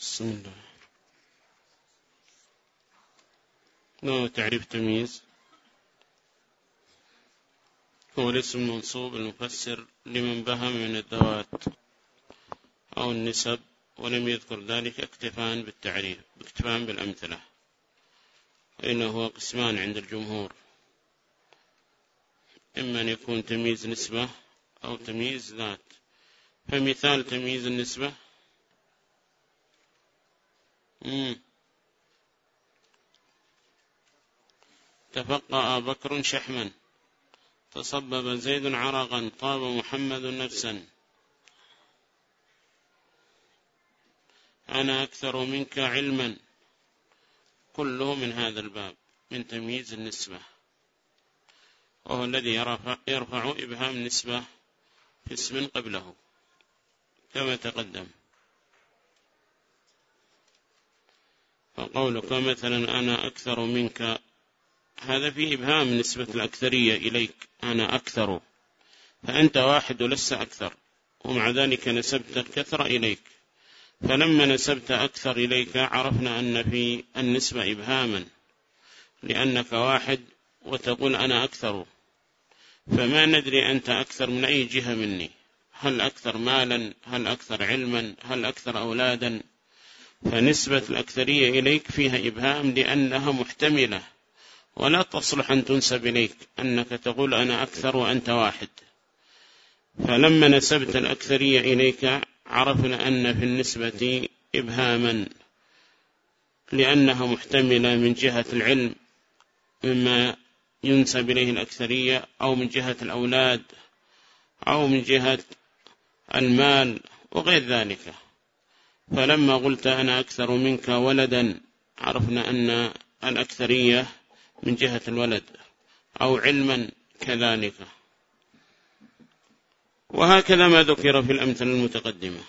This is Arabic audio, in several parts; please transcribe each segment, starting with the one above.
بسم الله. ما تعريف تمييز. هو الاسم المنصوب المفسر لمن بهم من الذوات أو النسب ولم يذكر ذلك اكتفان بالتعريف اكتفان بالأمثلة. وإنه هو قسمان عند الجمهور. إما أن يكون تمييز نسبة أو تمييز ذات. فمثال تمييز النسبة مم. تفقأ بكر شحما. تصبب زيد عرقا طاب محمد نفسا. أنا أكثر منك علما. كله من هذا الباب من تمييز النسبة. وهو الذي يرفع, يرفع إبهام النسبة في اسم قبله كما تقدم. فقولك مثلا أنا أكثر منك هذا فيه إبهام نسبة الأكثرية إليك أنا أكثر فأنت واحد ولست أكثر ومع ذلك نسبت الكثر إليك. فلما نسبت أكثر إليك عرفنا أن في النسبة إبهاما لأنك واحد وتقول أنا أكثر. فما ندري أنت أكثر من أي جهة مني هل أكثر مالا هل أكثر علما هل أكثر أولادا فنسبة الأكثرية إليك فيها إبهام لأنها محتملة. ولا تصلح أن تنسب إليك أنك تقول أنا أكثر وأنت واحد. فلما نسبت الأكثرية إليك عرفنا أن في النسبة إبهاما لأنها محتملة من جهة العلم مما ينسب إليه الأكثرية أو من جهة الأولاد أو من جهة المال وغير ذلك. فلما قلت أنا أكثر منك ولدا عرفنا أن الأكثرية من جهة الولد أو علما كذلك. وهكذا ما ذكر في الأمثلة المتقدمة.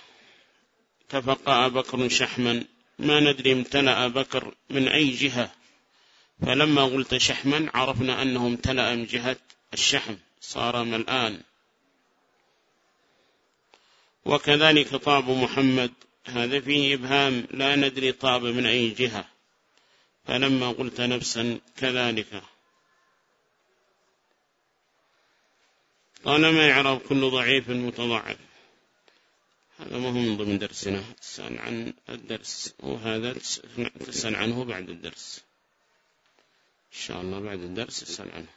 تفقأ بكر شحما ما ندري امتلأ بكر من أي جهة. فلما قلت شحما عرفنا أنه امتلأ من جهة الشحم صار من الآن. وكذلك طاب محمد هذا فيه إبهام لا ندري طاب من أي جهة. فلما قلت نفسا كذلك. طالما يعرف كل ضعيف متضعف. هذا ما هو من ضمن درسنا. تسأل عن الدرس وهذا تسأل عنه بعد الدرس. إن شاء الله بعد الدرس تسأل عنه.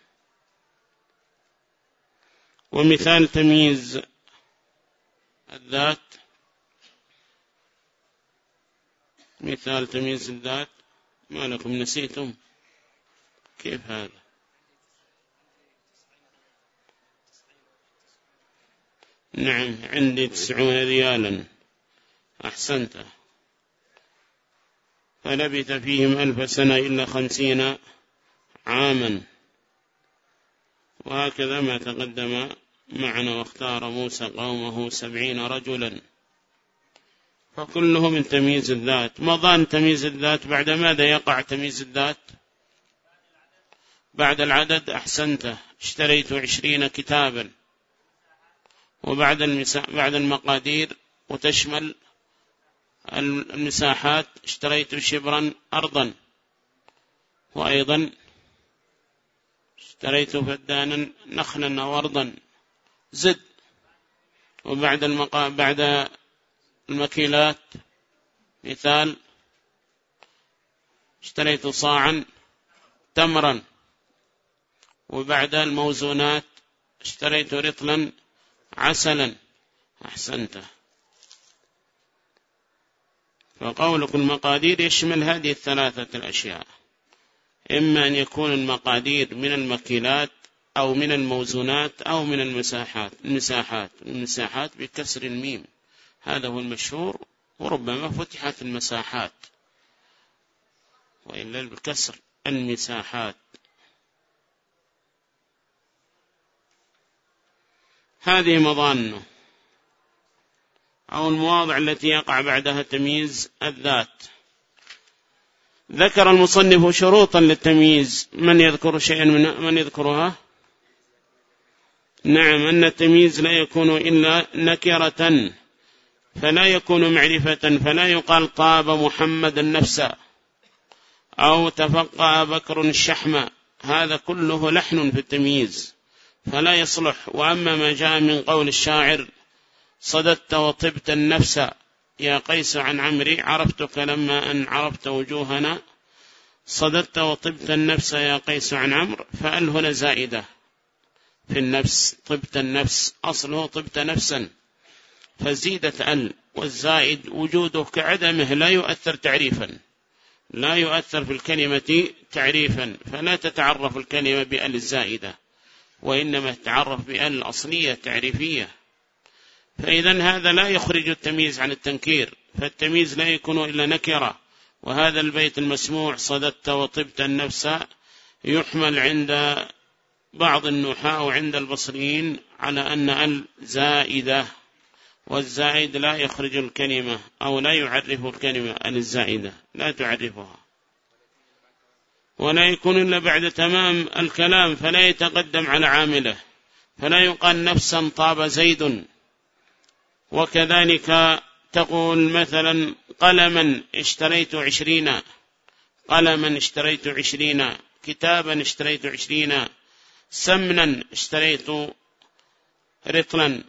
ومثال تمييز الذات مثال تمييز الذات ما لكم نسيتم. كيف هذا؟ نعم عندي تسعون ريالا. أحسنت. فلبث فيهم ألف سنة إلا خمسين عاما. وهكذا ما تقدم معنا واختار موسى قومه سبعين رجلا. فكله من تمييز الذات. مضان تمييز الذات بعد ماذا يقع تمييز الذات؟ بعد العدد أحسنته. اشتريت عشرين كتابا. وبعد بعد المقادير وتشمل المساحات اشتريت شبرا أرضا. وأيضا اشتريت فدانا نخلا أو أرضا. زد. وبعد المقا... بعد المكيلات مثال اشتريت صاعا تمرا وبعد الموزونات اشتريت رطلا عسلا أحسنت. فقولك المقادير يشمل هذه الثلاثة الأشياء. إما أن يكون المقادير من المكيلات أو من الموزونات أو من المساحات المساحات المساحات بكسر الميم. هذا هو المشهور وربما فتحت المساحات. وإلا بكسر المساحات. هذه مظانة أو المواضع التي يقع بعدها تمييز الذات. ذكر المصنف شروطا للتمييز. من يذكر شيئا من من يذكرها؟ نعم أن التمييز لا يكون إلا نكرة. فلا يكون معرفة فلا يقال طاب محمد النفس أو تفقى بكر الشحم هذا كله لحن في التمييز فلا يصلح. وأما ما جاء من قول الشاعر صددت وطبت النفس. يا قيس عن عمري عرفتك لما أن عرفت وجوهنا. صددت وطبت النفس يا قيس عن عمرو فأل هنا زائدة في النفس. طبت النفس أصله طبت نفسا. فزيدت أل والزائد وجوده كعدمه لا يؤثر تعريفا لا يؤثر في الكلمة تعريفا فلا تتعرف الكلمة بأل الزائدة وإنما تتعرف بأل الأصلية تعريفية. فإذا هذا لا يخرج التمييز عن التنكير فالتمييز لا يكون إلا نكرة. وهذا البيت المسموع صددت وطبت النفس يحمل عند بعض النحاة وعند البصريين على أن الزائدة والزائد لا يخرج الكلمة أو لا يعرف الكلمة الزائدة لا تعرفها. ولا يكون إلا بعد تمام الكلام فلا يتقدم على عامله. فلا يقال نفسا طاب زيد. وكذلك تقول مثلا قلما اشتريت عشرين قلما اشتريت عشرين كتابا اشتريت عشرين سمنا اشتريت رطلا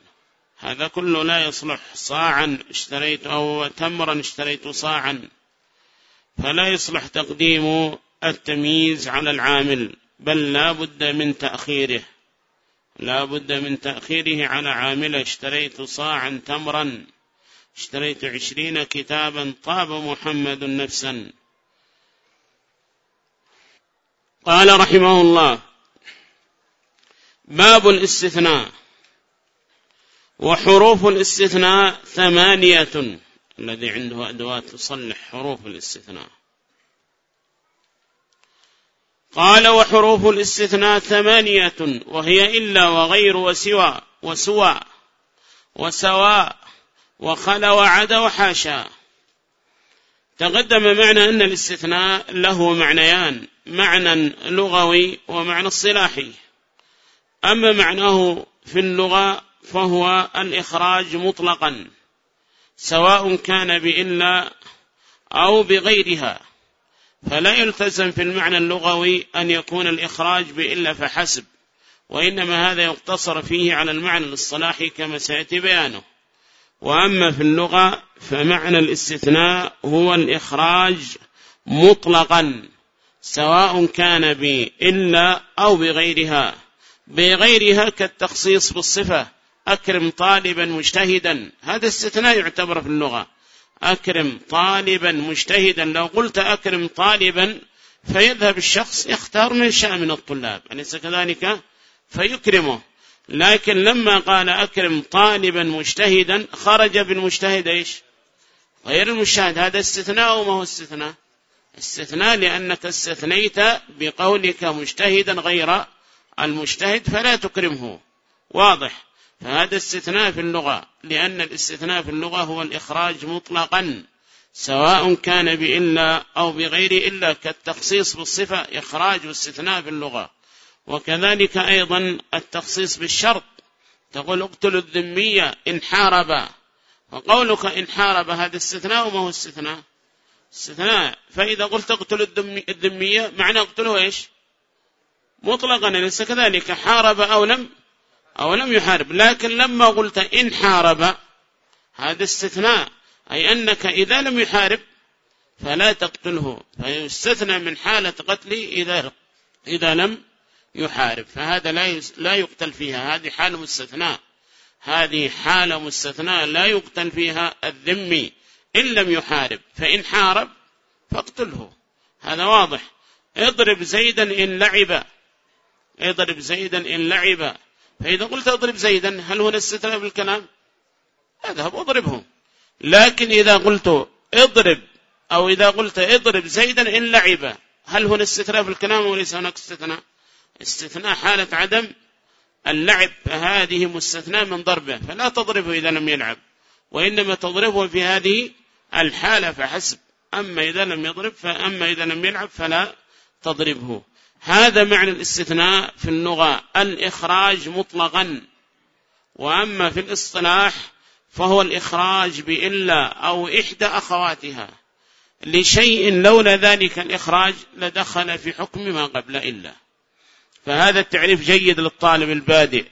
هذا كله لا يصلح. صاعا اشتريت أو تمرا اشتريت صاعا. فلا يصلح تقديم التمييز على العامل بل لا بد من تأخيره. لا بد من تأخيره على عامل. اشتريت صاعا تمرا اشتريت عشرين كتابا طاب محمد نفسا. قال رحمه الله باب الاستثناء. وحروف الاستثناء ثمانية. الذي عنده أدوات تصلح حروف الاستثناء. قال وحروف الاستثناء ثمانية وهي إلا وغير وسوى وسوى وسواء وخل وعد وحاشا. تقدم معنى أن الاستثناء له معنيان معنى لغوي ومعنى الصلاحي أما معناه في اللغة فهو الإخراج مطلقا سواء كان بإلا أو بغيرها. فلا يلتزم في المعنى اللغوي أن يكون الإخراج بإلا فحسب وإنما هذا يقتصر فيه على المعنى الإصطلاحي كما سيأتي بيانه. وأما في اللغة فمعنى الاستثناء هو الإخراج مطلقا سواء كان بإلا أو بغيرها. بغيرها كالتخصيص بالصفة أكرم طالبا مجتهدا. هذا استثناء يعتبر في اللغة. أكرم طالبا مجتهدا. لو قلت أكرم طالبا فيذهب الشخص يختار من شاء من الطلاب. أليس كذلك؟ فيكرمه. لكن لما قال أكرم طالبا مجتهدا خرج بالمجتهد إيش؟ غير المجتهد. هذا استثناء وما هو استثناء؟ استثناء لأنك استثنيت بقولك مجتهدا غير المجتهد فلا تكرمه. واضح. فهذا استثناء في اللغة لأن الاستثناء في اللغة هو الإخراج مطلقا سواء كان بإلا أو بغير إلا كالتخصيص بالصفة إخراج واستثناء في اللغة. وكذلك أيضا التخصيص بالشرط. تقول اقتلوا الذمية إن حارب. وقولك إن حارب هذا استثناء وما هو استثناء؟ استثناء. فإذا قلت اقتلوا الذمية معنى اقتلوا إيش؟ مطلقا ليس كذلك؟ حارب أو لم أو لم يحارب. لكن لما قلت إن حارب هذا استثناء. أي أنك إذا لم يحارب فلا تقتله. فيستثنى من حالة قتله إذا, إذا لم يحارب. فهذا لا لا يقتل فيها. هذه حالة مستثناء. هذه حالة مستثناء لا يقتل فيها الذمي. إن لم يحارب فإن حارب فاقتله. هذا واضح. اضرب زيدا إن لعب. اضرب زيدا إن لعب. فإذا قلت أضرب زيدا هل هنا استثناء بالكلام؟ أذهب اضربه لكن إذا قلت اضرب أو إذا قلت اضرب زيدا إن لعب هل هنا استثناء في الكلام وليس هناك استثناء؟ استثناء حالة عدم اللعب فهذه مستثناء من ضربه فلا تضربه إذا لم يلعب وإنما تضربه في هذه الحالة فحسب أما إذا لم يضرب فأما إذا لم يلعب فلا تضربه. هذا معنى الاستثناء في اللغة الإخراج مطلقا. وأما في الاصطلاح فهو الإخراج بإلا أو إحدى أخواتها. لشيء لولا ذلك الإخراج لدخل في حكم ما قبل إلا. فهذا التعريف جيد للطالب البادئ.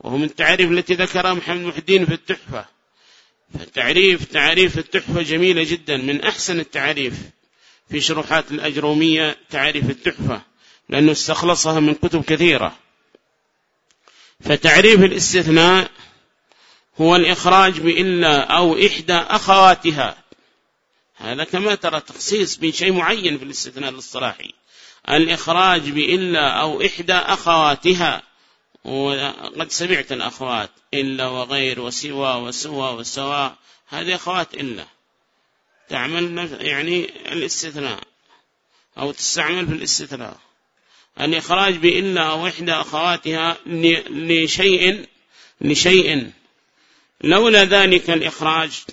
وهو من التعريف التي ذكرها محمد محدين في التحفة. فالتعريف تعريف التحفة جميلة جدا من أحسن التعريف في شروحات الأجرومية تعريف التحفة. لأنه استخلصها من كتب كثيرة. فتعريف الاستثناء هو الإخراج بإلا أو إحدى أخواتها. هذا كما ترى تخصيص بشيء معين في الاستثناء الاصطلاحي. الإخراج بإلا أو إحدى أخواتها. وقد سمعت الأخوات إلا وغير وسوى وسوى وسواء هذه أخوات إلا. تعمل يعني الاستثناء. أو تستعمل في الاستثناء. الإخراج بإلا أو إحدى أخواتها لشيء لشيء. لولا ذلك الإخراج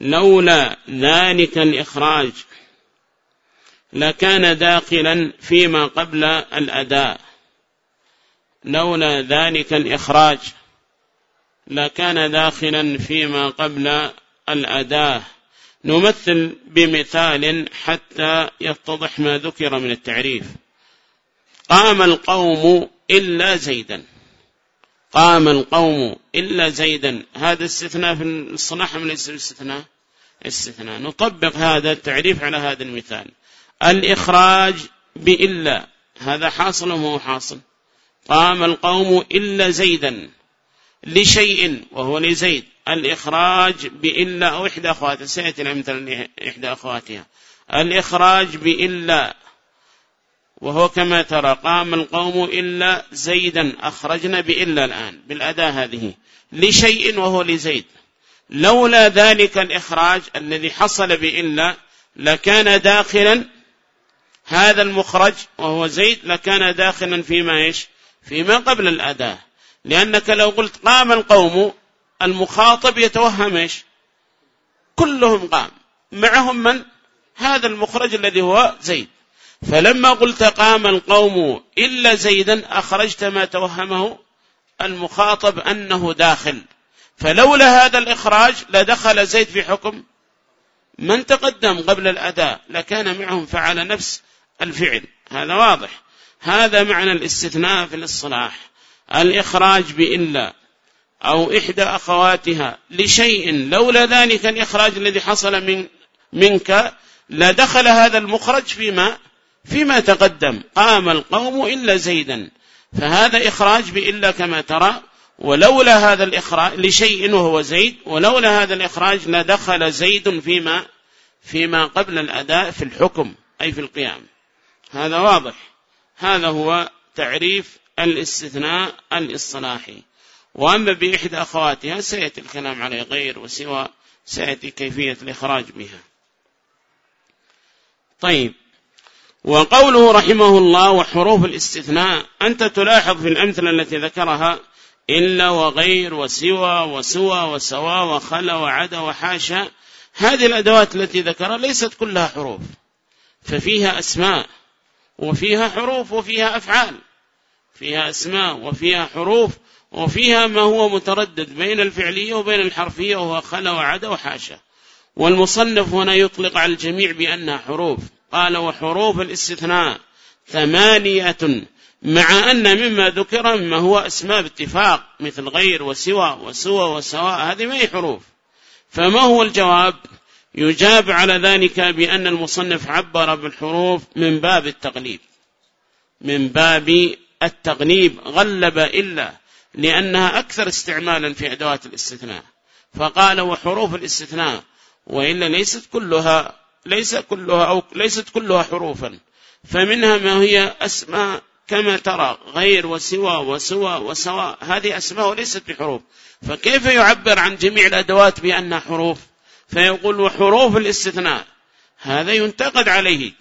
لولا ذلك الإخراج لكان داخلا فيما قبل الأداء. لولا ذلك الإخراج لكان داخلا فيما قبل الأداة نمثل بمثال حتى يتضح ما ذكر من التعريف. قام القوم إلا زيدا. قام القوم إلا زيدا. هذا استثناء في الصناحة من الاستثناء استثناء؟ نطبق هذا التعريف على هذا المثال. الإخراج بإلا. هذا حاصل وهو حاصل؟ قام القوم إلا زيدا. لشيء وهو لزيد. الإخراج بإلا أو إحدى أخواتها سيأتي الأمثلة إحدى أخواتها. الإخراج بإلا وهو كما ترى قام القوم إلا زيدا أخرجنا بإلا الآن بالأداة هذه لشيء وهو لزيد. لولا ذلك الإخراج الذي حصل بإلا لكان داخلا هذا المخرج وهو زيد لكان داخلا فيما إيش؟ فيما قبل الأداة لأنك لو قلت قام القوم المخاطب يتوهم إيش؟ كلهم قام. معهم من؟ هذا المخرج الذي هو زيد. فلما قلت قام القوم إلا زيدا أخرجت ما توهمه المخاطب أنه داخل. فلولا هذا الإخراج لدخل زيد في حكم من تقدم قبل الأداء. لكان معهم فعل نفس الفعل. هذا واضح. هذا معنى الاستثناء في الاصطلاح. الإخراج بإلا. أو إحدى أخواتها لشيء لولا ذلك الإخراج الذي حصل من منك لدخل هذا المخرج فيما فيما تقدم. قام القوم إلا زيدا. فهذا إخراج بإلا كما ترى ولولا هذا الإخراج لشيء وهو زيد ولولا هذا الإخراج لدخل زيد فيما فيما قبل الأداء في الحكم أي في القيام. هذا واضح. هذا هو تعريف الاستثناء الاصطلاحي. وأما بإحدى أخواتها سيأتي الكلام عليه غير وسوى سيأتي كيفية الإخراج بها. طيب وقوله رحمه الله وحروف الاستثناء أنت تلاحظ في الأمثلة التي ذكرها إلا وغير وسوى وسوى وسوى وخلا وعدا وحاشا. هذه الأدوات التي ذكرها ليست كلها حروف ففيها أسماء وفيها حروف وفيها أفعال. فيها أسماء وفيها حروف وفيها ما هو متردد بين الفعلية وبين الحرفية وهو خلا وعدا وحاشا. والمصنف هنا يطلق على الجميع بأنها حروف. قال وحروف الاستثناء ثمانية مع أن مما ذكر مما هو أسماء باتفاق مثل غير وسوى وسوى وسواء هذه ما هي حروف. فما هو الجواب؟ يجاب على ذلك بأن المصنف عبر بالحروف من باب التغليب من باب التغليب غلب إلا لأنها أكثر استعمالا في أدوات الاستثناء. فقال وحروف الاستثناء وإلا ليست كلها ليس كلها أو ليست كلها حروفا. فمنها ما هي أسماء كما ترى غير وسوى وسوى وسواء هذه أسماء وليست بحروف. فكيف يعبر عن جميع الأدوات بأنها حروف؟ فيقول وحروف الاستثناء. هذا ينتقد عليه.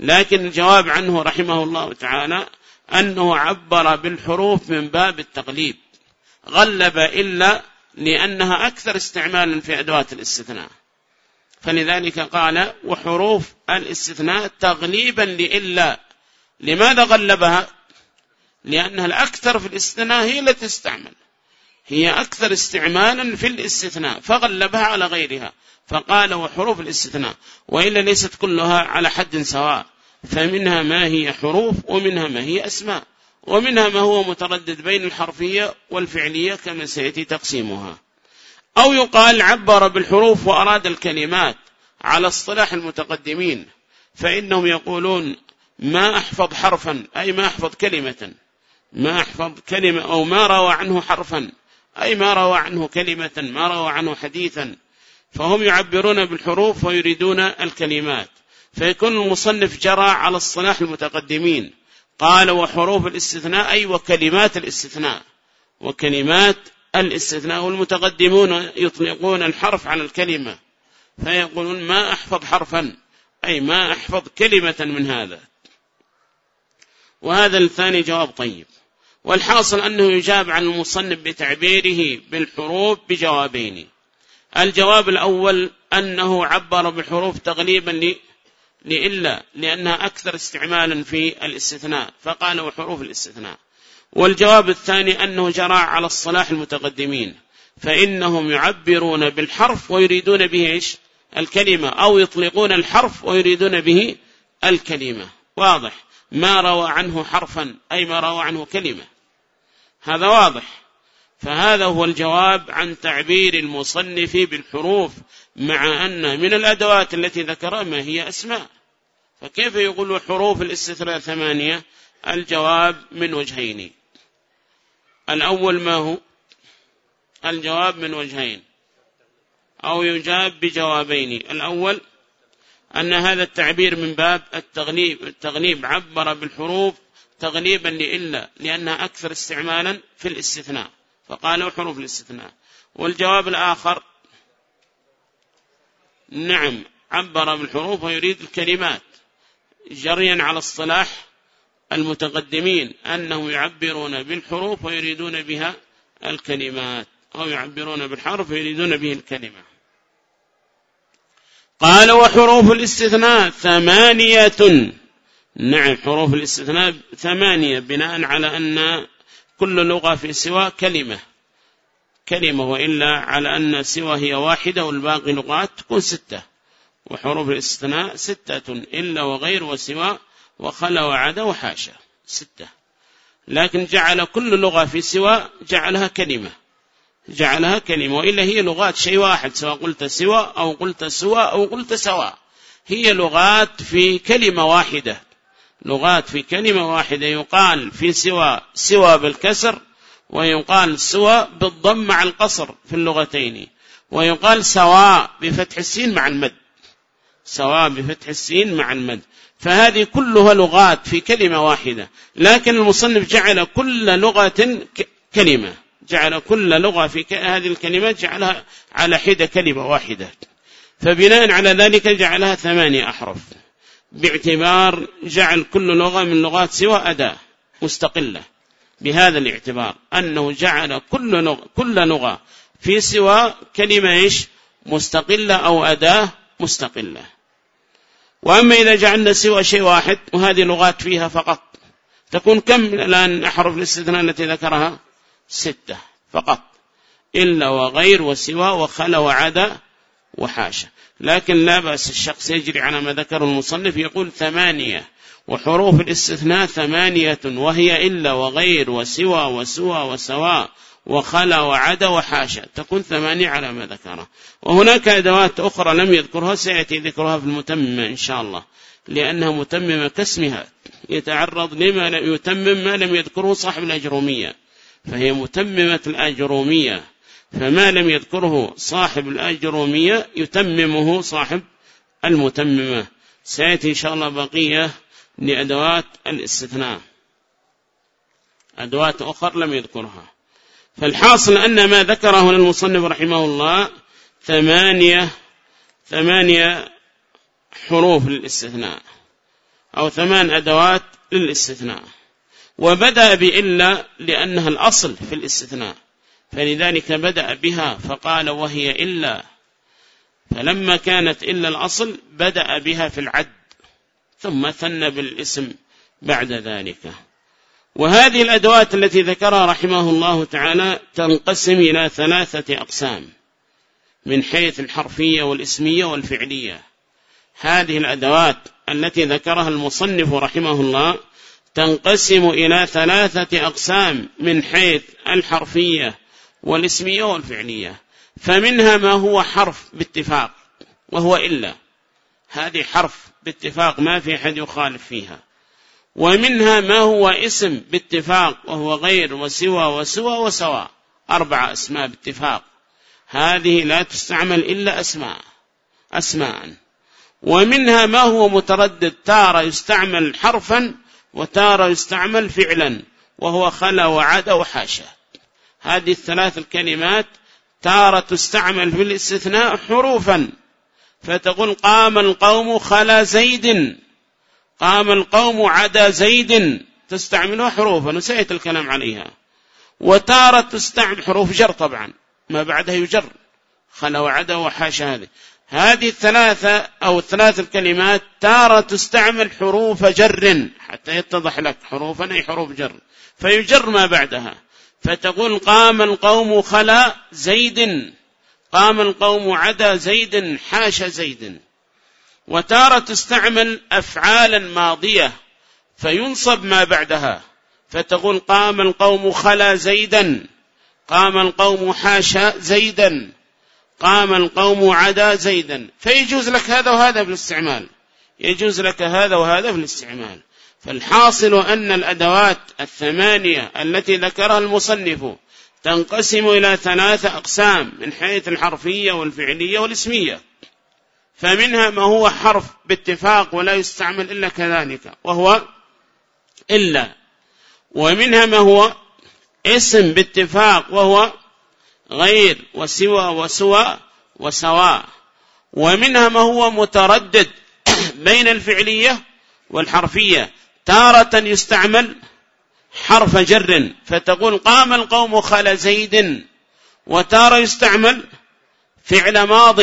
لكن الجواب عنه رحمه الله تعالى أنه عبر بالحروف من باب التقليب غلب إلا لأنها أكثر استعمالا في أدوات الاستثناء. فلذلك قال وحروف الاستثناء تغليبا لإلا. لماذا غلبها؟ لأنها الأكثر في الاستثناء هي التي تستعمل. هي أكثر استعمالا في الاستثناء فغلبها على غيرها فقال وحروف الاستثناء وإلا ليست كلها على حد سواء. فمنها ما هي حروف ومنها ما هي أسماء. ومنها ما هو متردد بين الحرفية والفعلية كما سيأتي تقسيمها. أو يقال عبر بالحروف وأراد الكلمات على اصطلاح المتقدمين فإنهم يقولون ما أحفظ حرفا أي ما أحفظ كلمة. ما أحفظ كلمة أو ما روى عنه حرفا أي ما روى عنه كلمة ما روى عنه حديثا. فهم يعبرون بالحروف ويريدون الكلمات. فيكون المصنف جرى على الصلاح المتقدمين. قال وحروف الاستثناء أي وكلمات الاستثناء. وكلمات الاستثناء والمتقدمون يطلقون الحرف على الكلمة. فيقولون ما أحفظ حرفا أي ما أحفظ كلمة من هذا. وهذا الثاني جواب طيب. والحاصل أنه يجاب عن المصنف بتعبيره بالحروف بجوابين. الجواب الأول أنه عبر بالحروف تغليبا لإلا لأنها أكثر استعمالا في الاستثناء فقال وحروف الاستثناء. والجواب الثاني أنه جرى على الصلاح المتقدمين فإنهم يعبرون بالحرف ويريدون به إيش؟ الكلمة أو يطلقون الحرف ويريدون به الكلمة. واضح. ما روى عنه حرفا أي ما روى عنه كلمة. هذا واضح. فهذا هو الجواب عن تعبير المصنف بالحروف مع أن من الأدوات التي ذكرها ما هي أسماء. فكيف يقول حروف الاستثناء ثمانية؟ الجواب من وجهين. الأول ما هو؟ الجواب من وجهين. أو يجاب بجوابين. الأول أن هذا التعبير من باب التغليب التغليب عبر بالحروف تغليبا لإلا لأنها أكثر استعمالا في الاستثناء. فقالوا حروف الاستثناء. والجواب الآخر نعم عبر بالحروف ويريد الكلمات جريا على الصلاح المتقدمين أنهم يعبرون بالحروف ويريدون بها الكلمات أو يعبرون بالحرف ويريدون به الكلمة. قال وحروف الاستثناء ثمانية. نعم حروف الاستثناء ثمانية بناء على أن كل لغة في سوى كلمة. كلمة وإلا على أن سوى هي واحدة والباقي لغات تكون ستة. وحروف الاستثناء ستة إلا وغير وسوى وخلا وعدا وحاشا. ستة. لكن جعل كل لغة في سوى جعلها كلمة. جعلها كلمة وإلا هي لغات شيء واحد سواء قلت سوى أو قلت سوى أو قلت سواء هي لغات في كلمة واحدة. لغات في كلمة واحدة يقال في سوى سوى بالكسر ويقال سوى بالضم مع القصر في اللغتين ويقال سواء بفتح السين مع المد. سواء بفتح السين مع المد. فهذه كلها لغات في كلمة واحدة. لكن المصنف جعل كل لغة كلمة. جعل كل لغة في هذه الكلمات جعلها على حدة كلمة واحدة. فبناء على ذلك جعلها ثمانية أحرف. باعتبار جعل كل لغة من لغات سوى أداة مستقلة. بهذا الاعتبار أنه جعل كل لغة, كل لغة في سوى كلمة إيش؟ مستقلة أو أداة مستقلة. وأما إذا جعلنا سوى شيء واحد وهذه لغات فيها فقط تكون كم الآن أحرف الاستثناء التي ذكرها؟ ستة فقط. إلا وغير وسوى وخلا وعدا وحاشا. لكن لا بأس الشخص يجري على ما ذكر المصنف يقول ثمانية. وحروف الاستثناء ثمانية وهي إلا وغير وسوى وسوى وسواء وخلا وعدا وحاشا. تكون ثمانية على ما ذكره. وهناك أدوات أخرى لم يذكرها سيأتي ذكرها في المتممة إن شاء الله. لأنها متممة كاسمها. يتعرض لما لم يتمم ما لم يذكره صاحب الأجرومية. فهي متممة الأجرومية. فما لم يذكره صاحب الأجرومية يتممه صاحب المتممة. سيأتي إن شاء الله بقية لأدوات الاستثناء. أدوات أخرى لم يذكرها. فالحاصل أن ما ذكره للمصنف رحمه الله ثمانية ثمانية حروف للاستثناء أو ثمان أدوات للاستثناء. وبدأ بإلا لأنها الأصل في الاستثناء. فلذلك بدأ بها فقال وهي إلا. فلما كانت إلا الأصل بدأ بها في العد. ثم ثن بالاسم بعد ذلك. وهذه الأدوات التي ذكرها رحمه الله تعالى تنقسم إلى ثلاثة أقسام من حيث الحرفية والاسمية والفعلية. هذه الأدوات التي ذكرها المصنف رحمه الله تنقسم إلى ثلاثة أقسام من حيث الحرفية والاسمية والفعلية. فمنها ما هو حرف باتفاق وهو إلا. هذه حرف باتفاق ما في أحد يخالف فيها. ومنها ما هو اسم باتفاق وهو غير وسوى وسوى وسواء أربع أسماء باتفاق. هذه لا تستعمل إلا أسماء. أسماء. ومنها ما هو متردد. تارة يستعمل حرفا وتارة يستعمل فعلا وهو خلا وعد وحاشا هذه الثلاث الكلمات تارة تستعمل في الاستثناء حروفا. فتقول قام القوم خلا زيد. قام القوم عدا زيد. تستعملها حروفا وسيأتي الكلام عليها. وتارة تستعمل حروف جر طبعا ما بعدها يجر. خلا وعدا وحاشا هذه. هذه الثلاثة أو الثلاث الكلمات تارة تستعمل حروف جر حتى يتضح لك حروفا أي حروف جر. فيجر ما بعدها. فتقول قام القوم خلا زيد. قام القوم عدا زيد حاش زيد. وتارة تستعمل أفعالا ماضية فينصب ما بعدها. فتقول قام القوم خلا زيدا قام القوم حاشا زيدا قام القوم عدا زيدا. فيجوز لك هذا وهذا في الاستعمال. يجوز لك هذا وهذا في الاستعمال. فالحاصل أن الأدوات الثمانية التي ذكرها المصنف تنقسم إلى ثلاثة أقسام من حيث الحرفية والفعلية والاسمية. فمنها ما هو حرف باتفاق ولا يستعمل إلا كذلك وهو إلا. ومنها ما هو اسم باتفاق وهو غير وسوى وسوى وسواء. ومنها ما هو متردد بين الفعلية والحرفية تارة يستعمل حرف جر فتقول قام القوم خل زيد وتارة يستعمل فعل ماض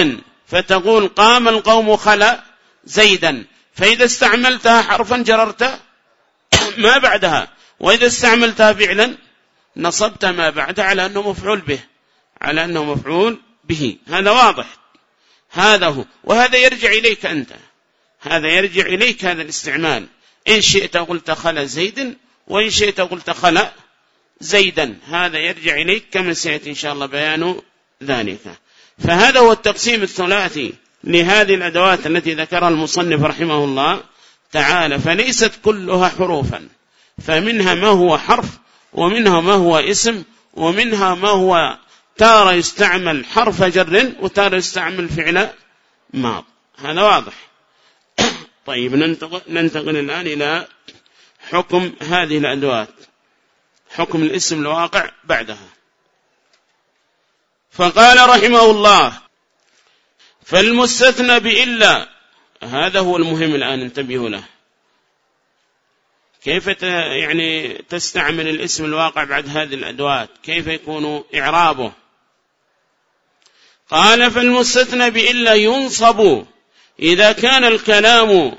فتقول قام القوم خل زيدا. فإذا استعملتها حرفا جررت ما بعدها وإذا استعملتها فعلا نصبت ما بعدها على أنه مفعول به على أنه مفعول به. هذا واضح. هذا هو. وهذا يرجع إليك أنت. هذا يرجع إليك هذا الاستعمال. إن شئت قلت خل زيد وإن شئت قلت خل زيدا. هذا يرجع إليك كما سيأتي إن شاء الله بيان ذلك. فهذا هو التقسيم الثلاثي لهذه الأدوات التي ذكرها المصنف رحمه الله تعالى. فليست كلها حروفا. فمنها ما هو حرف ومنها ما هو اسم ومنها ما هو تارة يستعمل حرف جر وتارة يستعمل فعل ماض. هذا واضح. طيب ننتقل, ننتقل الآن إلى حكم هذه الأدوات حكم الاسم الواقع بعدها. فقال رحمه الله فالمستثنى بإلا هذا هو المهم الآن انتبهوا له. كيف يعني تستعمل الاسم الواقع بعد هذه الأدوات؟ كيف يكون إعرابه؟ قال فالمستثنى بإلا ينصب إذا كان الكلام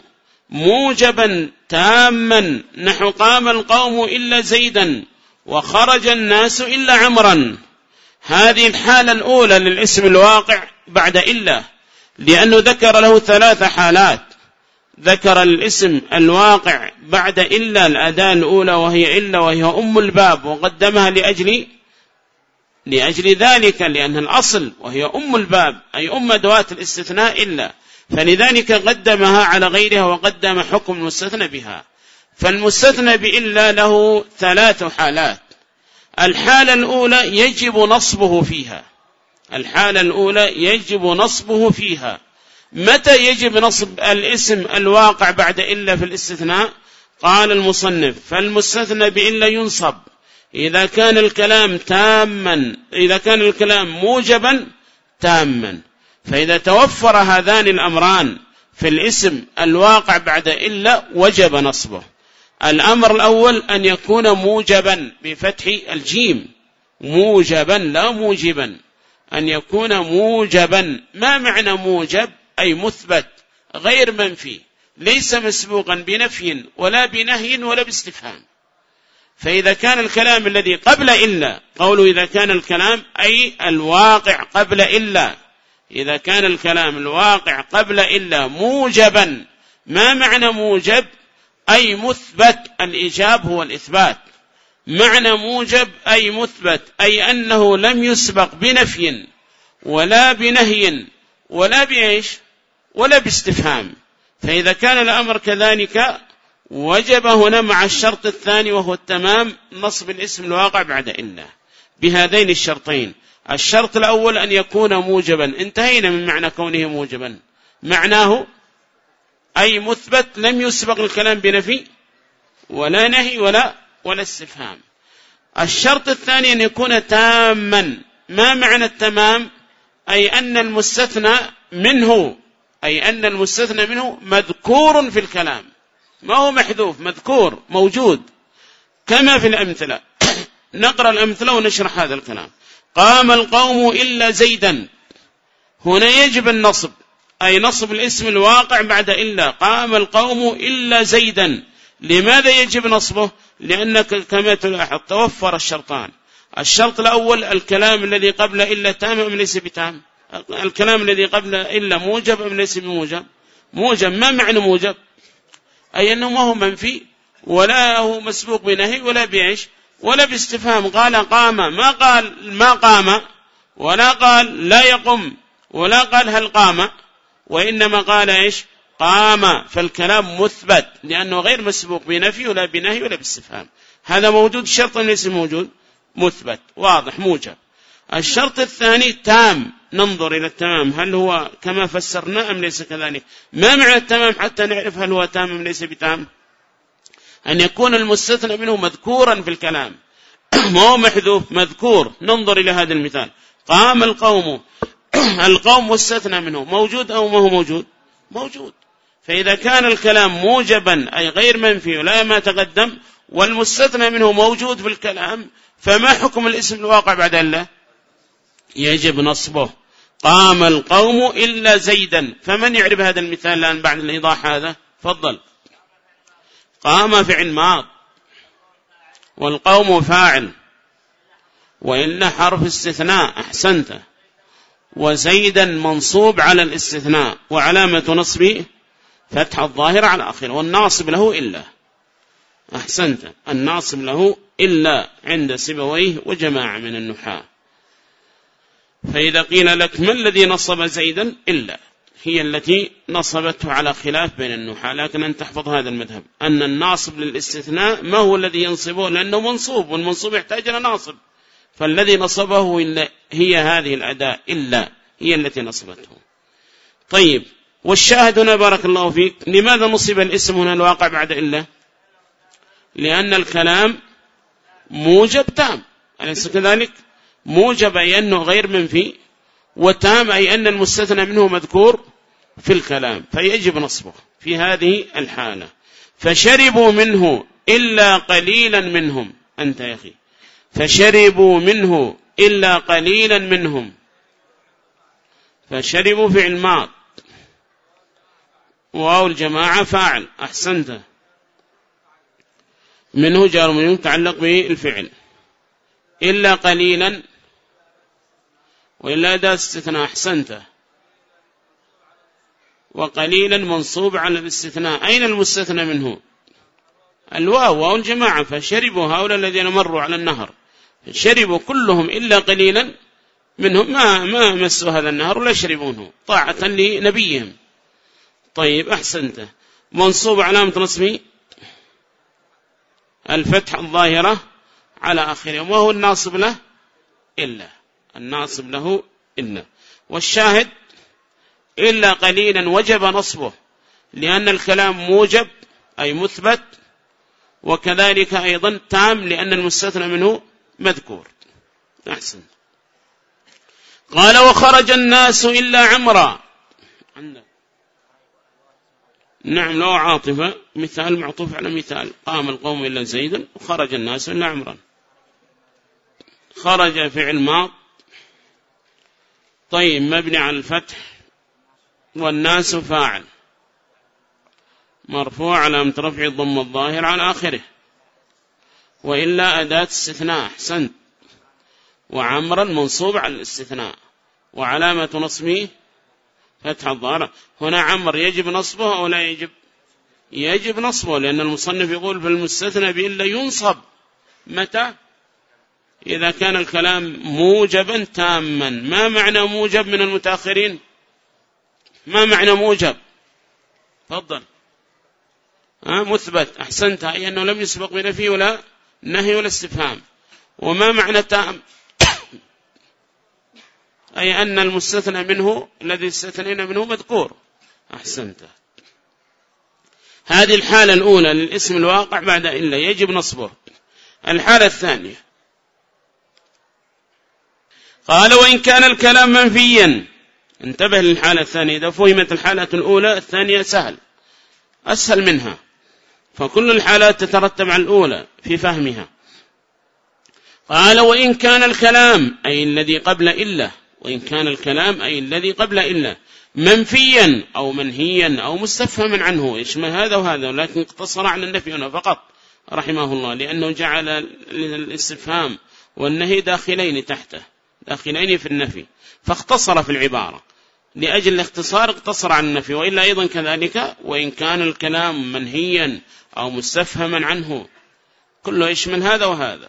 موجبا تاما نحو قام القوم إلا زيدا وخرج الناس إلا عمرا. هذه الحالة الأولى للاسم الواقع بعد إلا لأنه ذكر له ثلاث حالات. ذكر الاسم الواقع بعد إلا الأداة الأولى وهي إلا وهي أم الباب وقدمها لأجل لأجل ذلك لأن الأصل وهي أم الباب أي أم أدوات الاستثناء إلا. فلذلك قدمها على غيرها وقدم حكم المستثنى بها. فالمستثنى بإلا له ثلاث حالات. الحالة الأولى يجب نصبه فيها. الحالة الأولى يجب نصبه فيها. متى يجب نصب الاسم الواقع بعد إلا في الاستثناء؟ قال المصنف فالمستثنى بإلا ينصب. إذا كان الكلام تاما إذا كان الكلام موجبا تاما. فإذا توفر هذان الأمران في الاسم الواقع بعد إلا وجب نصبه. الأمر الأول أن يكون موجبا بفتح الجيم. موجبا لا موجبا. أن يكون موجبا. ما معنى موجب؟ أي مثبت غير منفي. ليس مسبوقا بنفي ولا بنهي ولا باستفهام. فإذا كان الكلام الذي قبل إلا قوله إذا كان الكلام أي الواقع قبل إلا إذا كان الكلام الواقع قبل إلا موجبا ما معنى موجب؟ أي مثبت الإجاب هو الإثبات. معنى موجب أي مثبت أي أنه لم يسبق بنفي ولا بنهي ولا بإيش؟ ولا باستفهام. فإذا كان الأمر كذلك وجب هنا مع الشرط الثاني وهو التمام نصب الاسم الواقع بعد إلا بهذين الشرطين. الشرط الأول أن يكون موجبا. انتهينا من معنى كونه موجبا. معناه أي مثبت لم يسبق الكلام بنفي ولا نهي ولا ولا استفهام. الشرط الثاني أن يكون تاما. ما معنى التمام؟ أي أن المستثنى منه. أي أن المستثنى منه مذكور في الكلام. ما هو محذوف؟ مذكور موجود. كما في الأمثلة. نقرأ الأمثلة ونشرح هذا الكلام. قام القوم إلا زيدا. هنا يجب النصب أي نصب الاسم الواقع بعد إلا. قام القوم إلا زيدا. لماذا يجب نصبه؟ لأنك كما تلاحظ توفر الشرطان. الشرط الأول الكلام الذي قبل إلا تام أم ليس بتام؟ الكلام الذي قبل إلا موجب أم ليس بموجب؟ موجب. ما معنى موجب؟ أي أنه ما هو منفي ولا هو مسبوق بنهي ولا بعيش. ولا باستفهام. قال قام. ما قال ما قام ولا قال لا يقم ولا قال هل قام وإنما قال إيش؟ قام. فالكلام مثبت لأنه غير مسبوق بنفي ولا بنهي ولا باستفهام. هذا موجود شرط ليس موجود مثبت واضح موجب. الشرط الثاني تام. ننظر إلى التمام. هل هو كما فسرنا أم ليس كذلك؟ ما معنى التمام حتى نعرف هل هو تام أم ليس بتام؟ أن يكون المستثنى منه مذكورا في الكلام. ما هو محذوف مذكور. ننظر إلى هذا المثال. قام القوم. القوم مستثنى منه. موجود أو ما هو موجود؟ موجود. فإذا كان الكلام موجبا أي غير منفي ولا ما تقدم والمستثنى منه موجود في الكلام فما حكم الاسم الواقع بعد الله يجب نصبه. قام القوم إلا زيدا. فمن يعرف هذا المثال الآن بعد الإيضاح هذا؟ فضل قام فعل ماض والقوم فاعل. وإلا حرف استثناء أحسنت. وزيدا منصوب على الاستثناء. وعلامة نصبه فتح الظاهر على آخر والناصب له إلا. أحسنت. الناصب له إلا عند سبويه وجماعة من النحاة. فإذا قيل لك ما الذي نصب زيدا؟ إلا. هي التي نصبته على خلاف بين النحاة لكن أن تحفظ هذا المذهب. أن الناصب للاستثناء ما هو الذي ينصبه لأنه منصوب والمنصوب يحتاج إلى ناصب. فالذي نصبه هي هذه الأداء إلا هي التي نصبته. طيب والشاهد هنا بارك الله فيك لماذا نصب الاسم هنا الواقع بعد إلا؟ لأن الكلام موجب تام. أليس كذلك؟ موجب أي أنه غير منفي. وتام أي أن المستثنى منه مذكور في الكلام فيجب نصبه في هذه الحالة. فشربوا منه إلا قليلا منهم. أنت يا أخي. فشربوا منه إلا قليلا منهم. فشربوا في الماض واو الجماعة فاعل أحسنت. منه جار من يتعلق بالفعل. إلا قليلا وإلا أداة استثناء أحسنت. وقليلا منصوب على الاستثناء. أين المستثنى منه؟ الواو واو الجماعة فشربوا هؤلاء الذين مروا على النهر. شربوا كلهم إلا قليلا منهم. ما ما مسوا هذا النهر ولا يشربونه طاعة لنبيهم. طيب أحسنت. منصوب علامة نصبه الفتح الظاهرة على آخره. وما هو الناصب له إلا. الناصب له إلا والشاهد إلا قليلا وجب نصبه لأن الكلام موجب أي مثبت وكذلك أيضا تام لأن المستثنى منه مذكور. أحسن. قال وخرج الناس إلا عمرا. نعم لو عاطفة مثال معطوف على مثال. قام القوم إلا زيدا وخرج الناس إلا عمرا. خرج فعل ماض طيب مبني على الفتح والناس فاعل. مرفوع على رفع الضم الظاهر على آخره. وإلا أداة استثناء أحسنت وعمرا منصوب على الاستثناء. وعلامة نصبه فتح الظاهرة هنا عمر يجب نصبه أو لا يجب؟ يجب نصبه لأن المصنف يقول في المستثنى بإلا ينصب. متى؟ إذا كان الكلام موجبا تاما. ما معنى موجب من المتأخرين؟ ما معنى موجب؟ تفضل. ها مثبت. أحسنت. أي أنه لم يسبق بنفي ولا نهي ولا استفهام. وما معنى تام؟ أي أن المستثنى منه الذي استثنينا منه مذكور. أحسنت. هذه الحالة الأولى للاسم الواقع بعد إلا. يجب نصبه. الحالة الثانية. قال وإن كان الكلام منفيا. انتبه للحالة الثانية. إذا فهمت الحالة الأولى الثانية سهل. أسهل منها. فكل الحالات تترتب على الأولى في فهمها. قال وإن كان الكلام أي الذي قبل إلا. وإن كان الكلام أي الذي قبل إلا. منفيا أو منهيا أو مستفهما عنه. يشمل هذا وهذا. ولكن اقتصر على النفي هنا فقط. رحمه الله. لأنه جعل الاستفهام والنهي داخلين تحته. داخلين في النفي. فاختصر في العبارة. لأجل الاختصار اقتصر عن النفي وإلا أيضا كذلك وإن كان الكلام منهيا أو مستفهما عنه. كله يشمل هذا وهذا.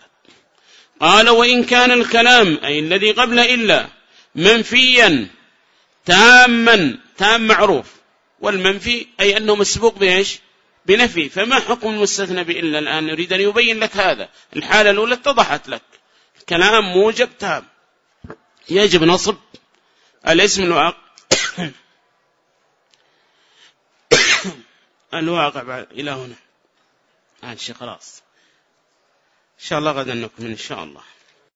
قال وإن كان الكلام أي الذي قبل إلا منفيا تاما تام معروف. والمنفي أي أنه مسبوق بإيش؟ بنفي. فما حكم المستثنى بإلا الآن؟ يريد أن يبين لك هذا. الحالة الأولى اتضحت لك. كلام موجب تام. يجب نصب الاسم الواقع الواقع إلى هنا. هذا الشيء خلاص. إن شاء الله غدا نكمل إن شاء الله.